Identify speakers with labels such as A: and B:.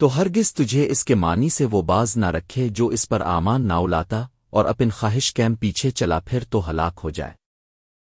A: تو ہرگز تجھے اس کے معنی سے وہ باز نہ رکھے جو اس پر آمان نہ الاتا اور اپن خواہش کیم پیچھے چلا پھر تو ہلاک ہو جائے۔